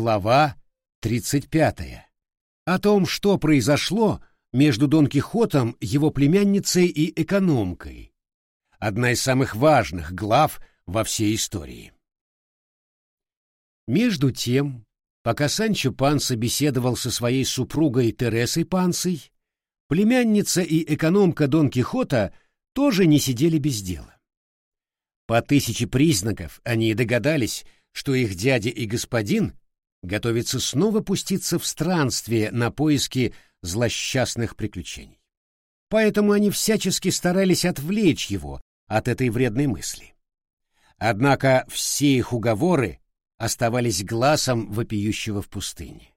Глава 35. О том, что произошло между Дон Кихотом, его племянницей и экономкой. Одна из самых важных глав во всей истории. Между тем, пока Санчо Панса беседовал со своей супругой Тересой Пансой, племянница и экономка Дон Кихота тоже не сидели без дела. По тысяче признаков они догадались, что их дядя и господин готовится снова пуститься в странствие на поиски злосчастных приключений. Поэтому они всячески старались отвлечь его от этой вредной мысли. Однако все их уговоры оставались глазом вопиющего в пустыне.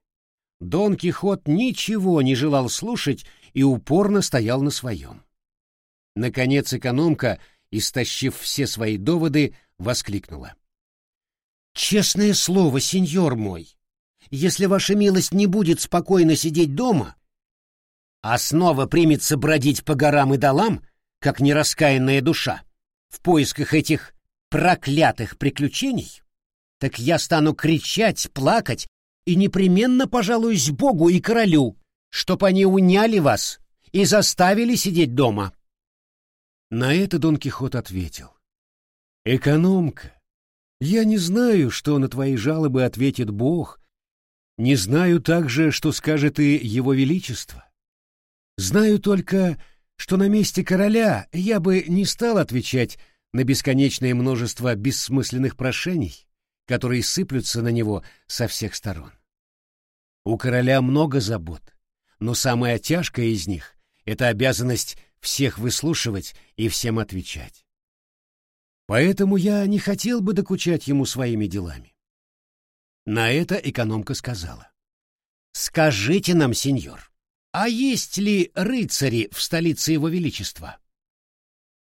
Дон Кихот ничего не желал слушать и упорно стоял на своем. Наконец экономка, истощив все свои доводы, воскликнула. «Честное слово, сеньор мой, если ваша милость не будет спокойно сидеть дома, а снова примется бродить по горам и долам, как нераскаянная душа, в поисках этих проклятых приключений, так я стану кричать, плакать и непременно пожалуюсь Богу и королю, чтоб они уняли вас и заставили сидеть дома. На это Дон Кихот ответил. «Экономка, я не знаю, что на твои жалобы ответит Бог, не знаю также, что скажет и Его Величество. Знаю только, что на месте короля я бы не стал отвечать на бесконечное множество бессмысленных прошений, которые сыплются на него со всех сторон. У короля много забот, но самая тяжкая из них — это обязанность всех выслушивать и всем отвечать. Поэтому я не хотел бы докучать ему своими делами. На это экономка сказала. «Скажите нам, сеньор, а есть ли рыцари в столице его величества?»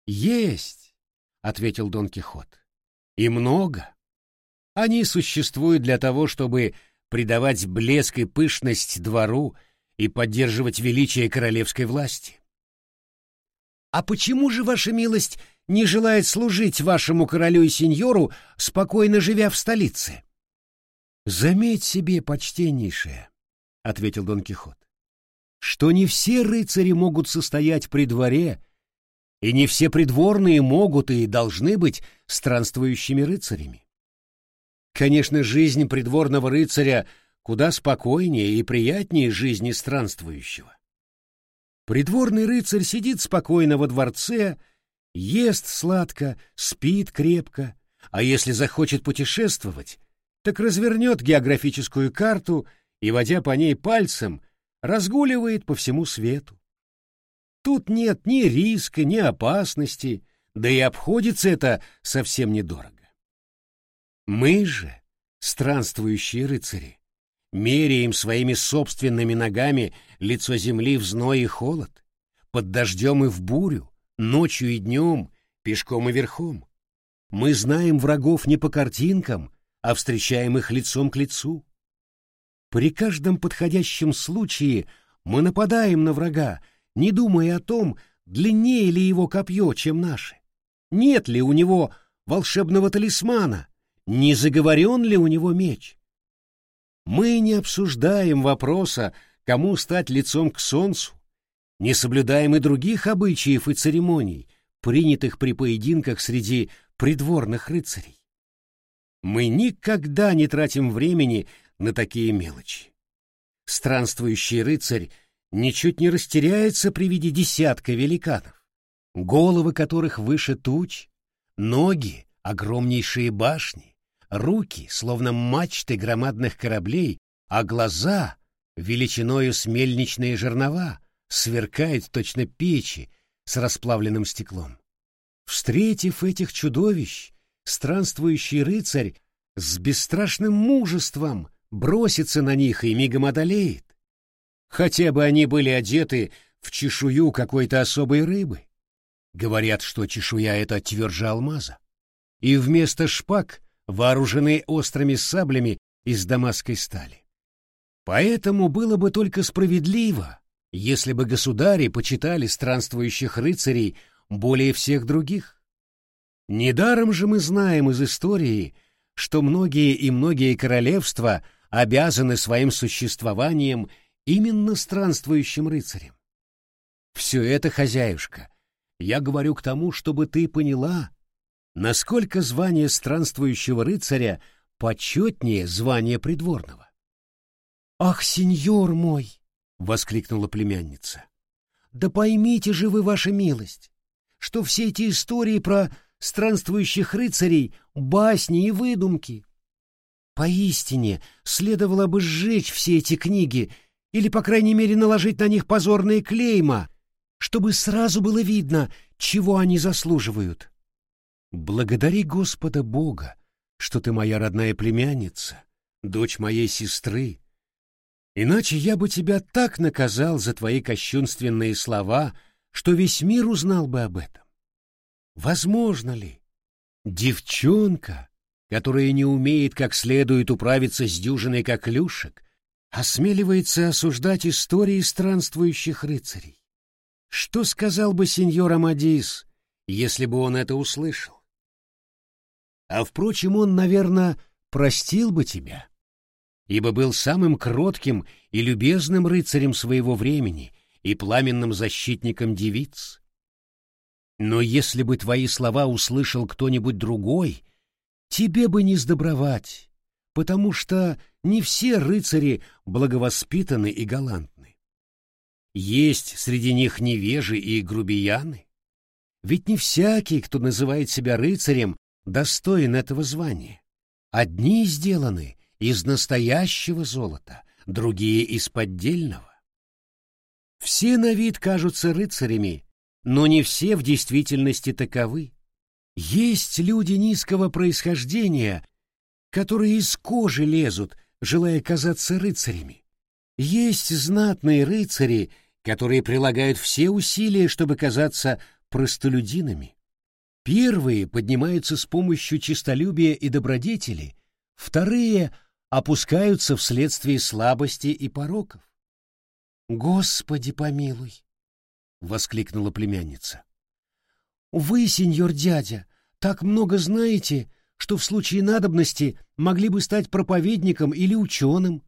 «Есть», — ответил Дон Кихот. «И много. Они существуют для того, чтобы придавать блеск и пышность двору и поддерживать величие королевской власти». «А почему же ваша милость не желает служить вашему королю и сеньору, спокойно живя в столице?» «Заметь себе, почтеннейшее», — ответил Дон Кихот, «что не все рыцари могут состоять при дворе, и не все придворные могут и должны быть странствующими рыцарями. Конечно, жизнь придворного рыцаря куда спокойнее и приятнее жизни странствующего. Придворный рыцарь сидит спокойно во дворце, ест сладко, спит крепко, а если захочет путешествовать, так развернет географическую карту и, водя по ней пальцем, разгуливает по всему свету. Тут нет ни риска, ни опасности, да и обходится это совсем недорого. Мы же, странствующие рыцари, меряем своими собственными ногами лицо земли в зной и холод, под дождем и в бурю, ночью и днем, пешком и верхом. Мы знаем врагов не по картинкам, а встречаем их лицом к лицу. При каждом подходящем случае мы нападаем на врага, не думая о том, длиннее ли его копье, чем наше, нет ли у него волшебного талисмана, не заговорен ли у него меч. Мы не обсуждаем вопроса, кому стать лицом к солнцу, не соблюдаем и других обычаев и церемоний, принятых при поединках среди придворных рыцарей. Мы никогда не тратим времени на такие мелочи. Странствующий рыцарь ничуть не растеряется при виде десятка великанов, головы которых выше туч, ноги — огромнейшие башни, руки — словно мачты громадных кораблей, а глаза — величиною с мельничные жернова, сверкают точно печи с расплавленным стеклом. Встретив этих чудовищ, странствующий рыцарь с бесстрашным мужеством бросится на них и мигом одолеет. Хотя бы они были одеты в чешую какой-то особой рыбы. Говорят, что чешуя — это тверже алмаза. И вместо шпаг вооружены острыми саблями из дамасской стали. Поэтому было бы только справедливо, если бы государи почитали странствующих рыцарей более всех других. Недаром же мы знаем из истории, что многие и многие королевства обязаны своим существованием именно странствующим рыцарям. Все это, хозяюшка, я говорю к тому, чтобы ты поняла, насколько звание странствующего рыцаря почетнее звания придворного. «Ах, сеньор мой!» — воскликнула племянница. «Да поймите же вы, ваша милость, что все эти истории про странствующих рыцарей — басни и выдумки. Поистине, следовало бы сжечь все эти книги или, по крайней мере, наложить на них позорные клейма, чтобы сразу было видно, чего они заслуживают. Благодари Господа Бога, что ты моя родная племянница, дочь моей сестры. Иначе я бы тебя так наказал за твои кощунственные слова, что весь мир узнал бы об этом. Возможно ли? Девчонка, которая не умеет как следует управиться с дюжиной коклюшек, осмеливается осуждать истории странствующих рыцарей. Что сказал бы сеньор Амадис, если бы он это услышал? А, впрочем, он, наверное, простил бы тебя, ибо был самым кротким и любезным рыцарем своего времени и пламенным защитником девиц. Но если бы твои слова услышал кто-нибудь другой, тебе бы не сдобровать, потому что не все рыцари благовоспитаны и галантны. Есть среди них невежи и грубияны. Ведь не всякий, кто называет себя рыцарем, достоин этого звания. Одни сделаны из настоящего золота, другие из поддельного. Все на вид кажутся рыцарями, но не все в действительности таковы. Есть люди низкого происхождения, которые из кожи лезут, желая казаться рыцарями. Есть знатные рыцари, которые прилагают все усилия, чтобы казаться простолюдинами. Первые поднимаются с помощью честолюбия и добродетели, вторые опускаются вследствие слабости и пороков. «Господи помилуй!» — воскликнула племянница. «Вы, сеньор дядя, так много знаете, что в случае надобности могли бы стать проповедником или ученым,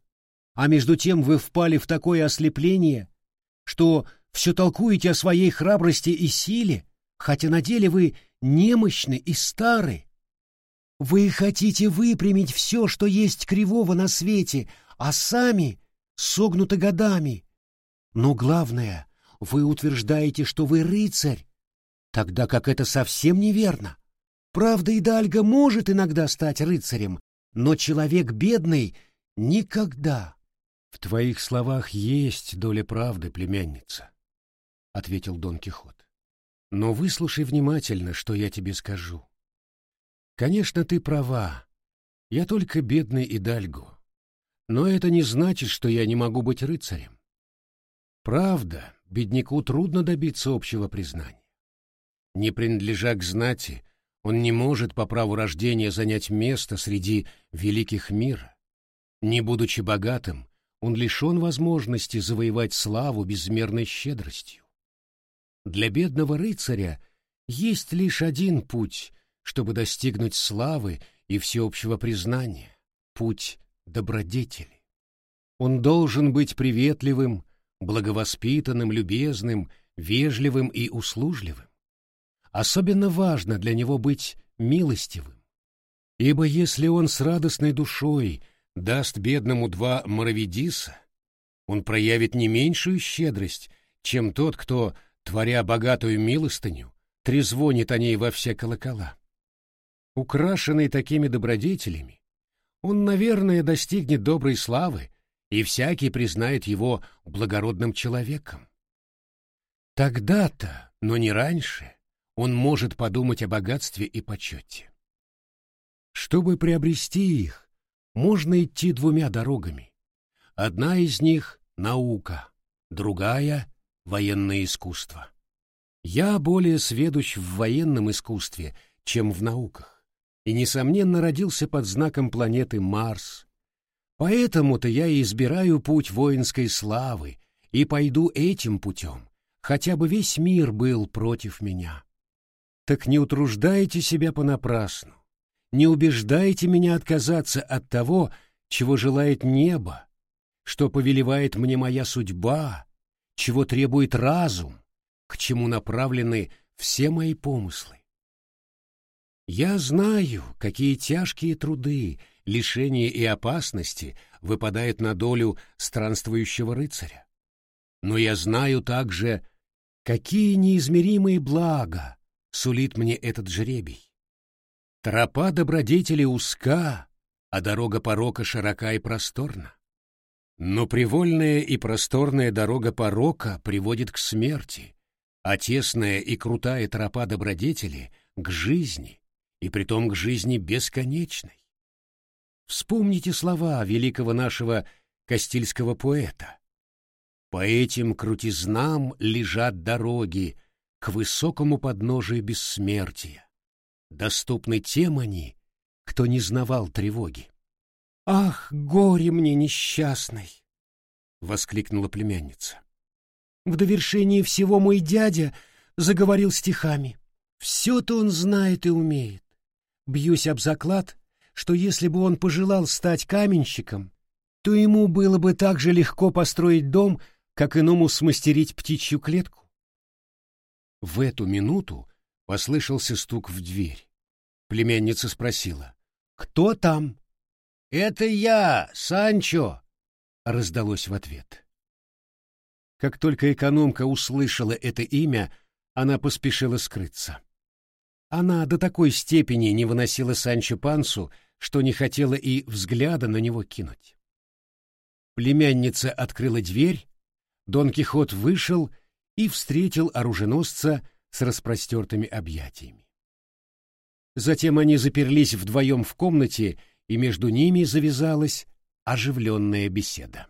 а между тем вы впали в такое ослепление, что все толкуете о своей храбрости и силе, хотя на деле вы немощны и стары. Вы хотите выпрямить все, что есть кривого на свете, а сами согнуты годами. Но главное, вы утверждаете, что вы рыцарь, тогда как это совсем неверно. Правда, и Дальга может иногда стать рыцарем, но человек бедный никогда. — В твоих словах есть доля правды, племянница, — ответил Дон Кихот. Но выслушай внимательно, что я тебе скажу. Конечно, ты права. Я только бедный Идальго. Но это не значит, что я не могу быть рыцарем. Правда, бедняку трудно добиться общего признания. Не принадлежа к знати, он не может по праву рождения занять место среди великих мира. Не будучи богатым, он лишен возможности завоевать славу безмерной щедростью. Для бедного рыцаря есть лишь один путь, чтобы достигнуть славы и всеобщего признания — путь добродетели. Он должен быть приветливым, благовоспитанным, любезным, вежливым и услужливым. Особенно важно для него быть милостивым. Ибо если он с радостной душой даст бедному два моровидиса, он проявит не меньшую щедрость, чем тот, кто творя богатую милостыню, трезвонит о ней во все колокола. Украшенный такими добродетелями, он, наверное, достигнет доброй славы, и всякий признает его благородным человеком. Тогда-то, но не раньше, он может подумать о богатстве и почете. Чтобы приобрести их, можно идти двумя дорогами. Одна из них — наука, другая военное искусство. Я более сведущ в военном искусстве, чем в науках, и, несомненно, родился под знаком планеты Марс. Поэтому-то я и избираю путь воинской славы и пойду этим путем, хотя бы весь мир был против меня. Так не утруждайте себя понапрасну, не убеждайте меня отказаться от того, чего желает небо, что повелевает мне моя судьба, чего требует разум, к чему направлены все мои помыслы. Я знаю, какие тяжкие труды, лишения и опасности выпадают на долю странствующего рыцаря. Но я знаю также, какие неизмеримые блага сулит мне этот жребий. Тропа добродетели узка, а дорога порока широка и просторна. Но привольная и просторная дорога порока приводит к смерти, а тесная и крутая тропа добродетели — к жизни, и притом к жизни бесконечной. Вспомните слова великого нашего кастильского поэта. По этим крутизнам лежат дороги к высокому подножию бессмертия. Доступны тем они, кто не знавал тревоги. «Ах, горе мне несчастной!» — воскликнула племянница. «В довершении всего мой дядя заговорил стихами. Все-то он знает и умеет. Бьюсь об заклад, что если бы он пожелал стать каменщиком, то ему было бы так же легко построить дом, как иному смастерить птичью клетку. В эту минуту послышался стук в дверь. Племянница спросила. «Кто там?» «Это я, Санчо!» — раздалось в ответ. Как только экономка услышала это имя, она поспешила скрыться. Она до такой степени не выносила Санчо Пансу, что не хотела и взгляда на него кинуть. Племянница открыла дверь, Дон Кихот вышел и встретил оруженосца с распростертыми объятиями. Затем они заперлись вдвоем в комнате, и между ними завязалась оживленная беседа.